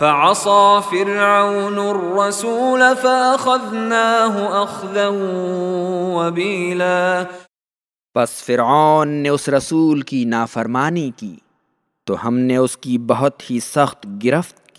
فعصى فرعون الرسول فأخذناه أخذا وبيلا. پس فرعون نے اس رسول کی نافرمانی کی تو ہم نے اس کی بہت ہی سخت گرفت